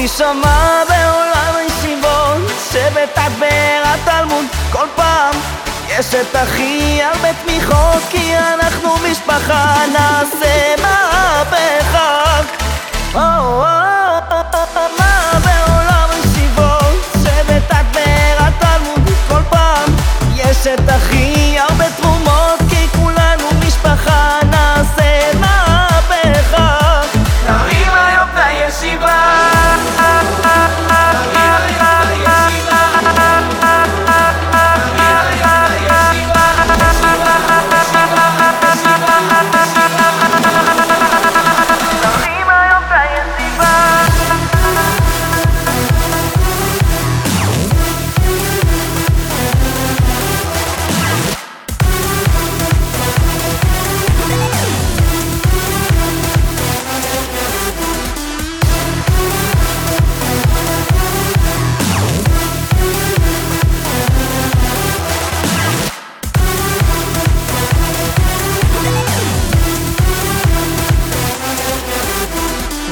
עוד יישמע בעולם הישיבות שבתגבר התלמוד כל פעם. יש את הכי הרבה תמיכות כי אנחנו משפחה נעשה מהפכה Thank you.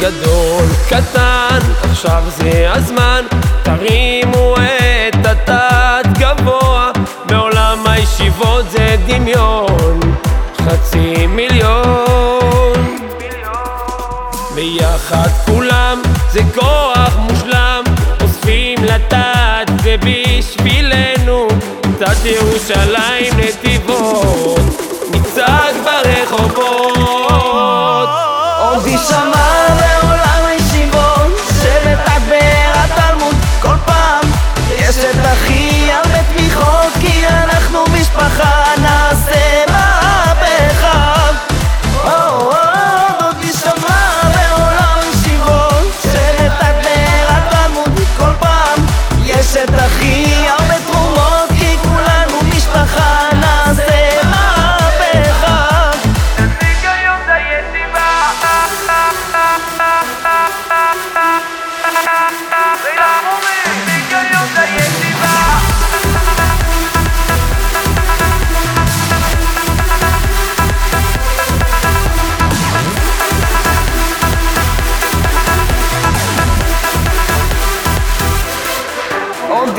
גדול, קטן, עכשיו זה הזמן. תרימו את התת גבוה בעולם הישיבות זה דמיון. חצי מיליון. ביחד כולם זה כוח מושלם. אוספים לתת זה בשבילנו תת ירושלים נתיבות יש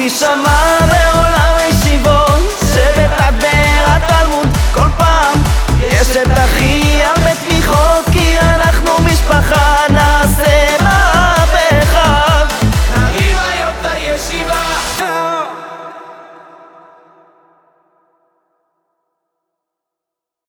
עוד יישמע בעולם הישיבות שבתגבר התלמוד כל פעם יש את הכי